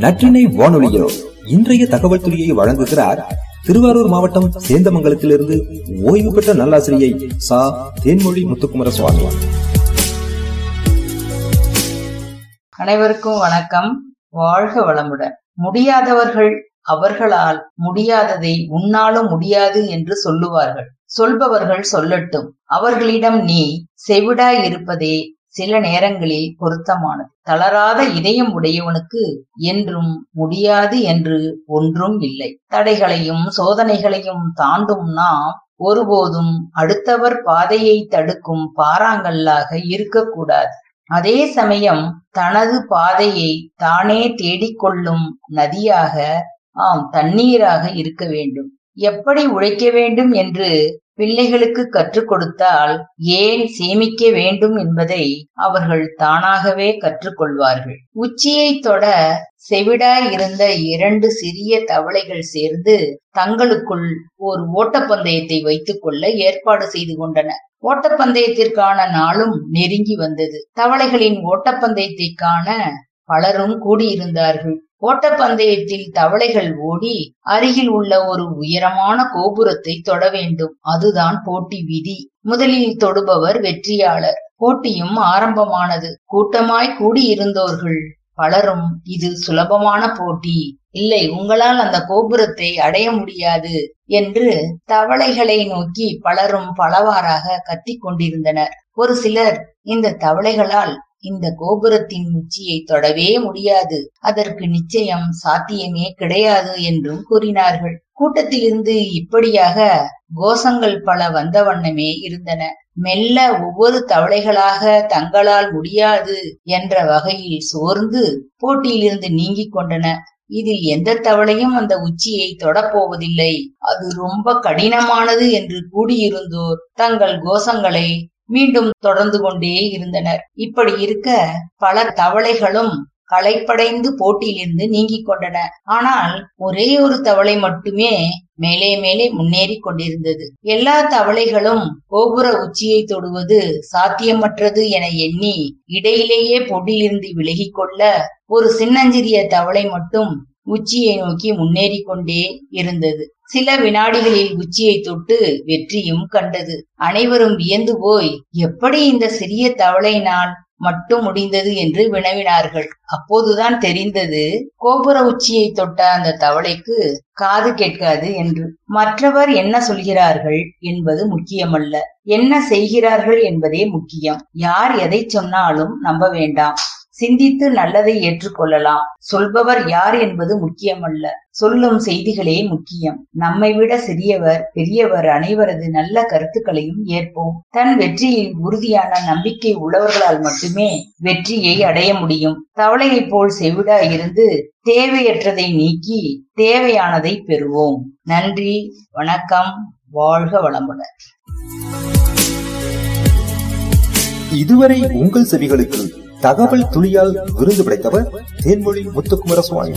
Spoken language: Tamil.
நற்றினை வானொலியோ இன்றைய தகவல் துறையை வழங்குகிறார் திருவாரூர் மாவட்டம் சேந்தமங்கலத்திலிருந்து ஓய்வு பெற்ற நல்லாசிரியை சா. தேன்மொழி முத்துக்குமர சுவாமி அனைவருக்கும் வணக்கம். வாழ்க வளமுடன். முடியாதவர்கள் அவர்களால் முடியாததை உன்னாலும் முடியாது என்று சொல்லுவார்கள். சொல்பவர்கள் சொல்லட்டும். அவர்களிடம் நீ செவிடாய் இருப்பதே சில நேரங்களில் பொருத்தமானது. தளராத இதயம் உடையவனுக்கு என்றும் முடியாது என்று ஒன்றும் இல்லை. தடைகளையும் சோதனைகளையும் தாண்டும் நாம் ஒருபோதும் அடுத்தவர் பாதையை தடுக்கும் பாறாங்கல்லாக இருக்கக்கூடாது. அதே சமயம் தனது பாதையை தானே தேடிக்கொள்ளும் நதியாக ஆம் தண்ணீராக இருக்க வேண்டும். எப்படி உழைக்க வேண்டும் என்று பிள்ளைகளுக்கு கற்றுக் கொடுத்தால் ஏன் சேமிக்க வேண்டும் என்பதை அவர்கள் தானாகவே கற்றுக்கொள்வார்கள் உச்சியை தொட செவிடாய் இருந்த இரண்டு சிறிய தவளைகள் சேர்ந்து தங்களுக்குள் ஒரு ஓட்டப்பந்தயத்தை வைத்துக் கொள்ள ஏற்பாடு செய்து கொண்டன. ஓட்டப்பந்தயத்திற்கான நாளும் நெருங்கி வந்தது. தவளைகளின் ஓட்டப்பந்தயத்தை காண பலரும் கூடியிருந்தார்கள். ஓட்டப்பந்தயத்தில் தவளைகள் ஓடி அருகில் உள்ள ஒரு உயரமான கோபுரத்தை தொட வேண்டும். அதுதான் போட்டி விதி. முதலில் தொடுபவர் வெற்றியாளர். போட்டியும் ஆரம்பமானது. கூட்டமாய் கூடியிருந்தோர்கள். பலரும் இது சுலபமான போட்டி. இல்லை உங்களால் அந்த கோபுரத்தை அடைய முடியாது என்று தவளைகளை நோக்கி பலரும் பலவாறாக கத்திக் கொண்டிருந்தனர். ஒரு சிலர் இந்த தவளைகளால் இந்த கோபுரத்தின் உச்சியை தொடவே முடியாது. அதற்கு நிச்சயம் சாத்தியமே கிடையாது என்றும் கூறினார்கள். கூட்டத்திலிருந்து இப்படியாக கோஷங்கள் பல வந்த வண்ணமே இருந்தன. மெல்ல ஒவ்வொரு தவளைகளாக தங்களால் முடியாது என்ற வகையில் சோர்ந்து போட்டியிலிருந்து நீங்கிக் கொண்டன. இதில் எந்த தவளையும் அந்த உச்சியை தொடப்போவதில்லை. அது ரொம்ப கடினமானது என்று கூடியிருந்தோர். தங்கள் கோஷங்களை மீண்டும் தொடர்ந்து கொண்டே இருந்தனர். இப்படி இருக்க பல தவளைகளும் களைப்படைந்து போட்டியிலிருந்து நீங்கிக் கொண்டன. ஆனால் ஒரே ஒரு தவளை மட்டுமே மேலே மேலே முன்னேறி கொண்டிருந்தது. எல்லா தவளைகளும் கோபுர உச்சியை தொடுவது சாத்தியமற்றது என எண்ணி இடையிலேயே பொடியிலிருந்து விலகிக் கொள்ள ஒரு சின்னஞ்சிறிய தவளை மட்டும் உச்சியை நோக்கி முன்னேறி கொண்டே இருந்தது. சில வினாடிகளில் உச்சியை தொட்டு வெற்றியும் கண்டது. அனைவரும் வியந்து போய் எப்படி இந்த சிறிய தவளையினால் மட்டும் முடிந்தது? என்று வினவினார்கள். அப்போதுதான் தெரிந்தது கோபுர உச்சியை தொட்ட அந்த தவளைக்கு காது கேட்காது என்று. மற்றவர் என்ன சொல்கிறார்கள் என்பது முக்கியமல்ல. என்ன செய்கிறார்கள் என்பதே முக்கியம். யார் எதை சொன்னாலும் நம்ப வேண்டாம். சிந்தித்து நல்லதை ஏற்றுக்கொள்ளலாம். சொல்பவர் யார் என்பது முக்கியமல்ல. சொல்லும் செய்திகளே முக்கியம். நம்மை விட சிறியவர் பெரியவர் அனைவரது நல்ல கருத்துக்களையும் ஏற்போம். தன் வெற்றியில் உறுதியான நம்பிக்கை உள்ளவர்களால் மட்டுமே வெற்றியை அடைய முடியும். தவளையை போல் செவிடா இருந்து தேவையற்றதை நீக்கி தேவையானதை பெறுவோம். நன்றி வணக்கம் வாழ்க வளமுடன். இதுவரை உங்கள் செவிகளுக்கு தகவல் துளியால் விருது படைத்தவர் தேன்மொழி முத்துக்குமர சுவாமி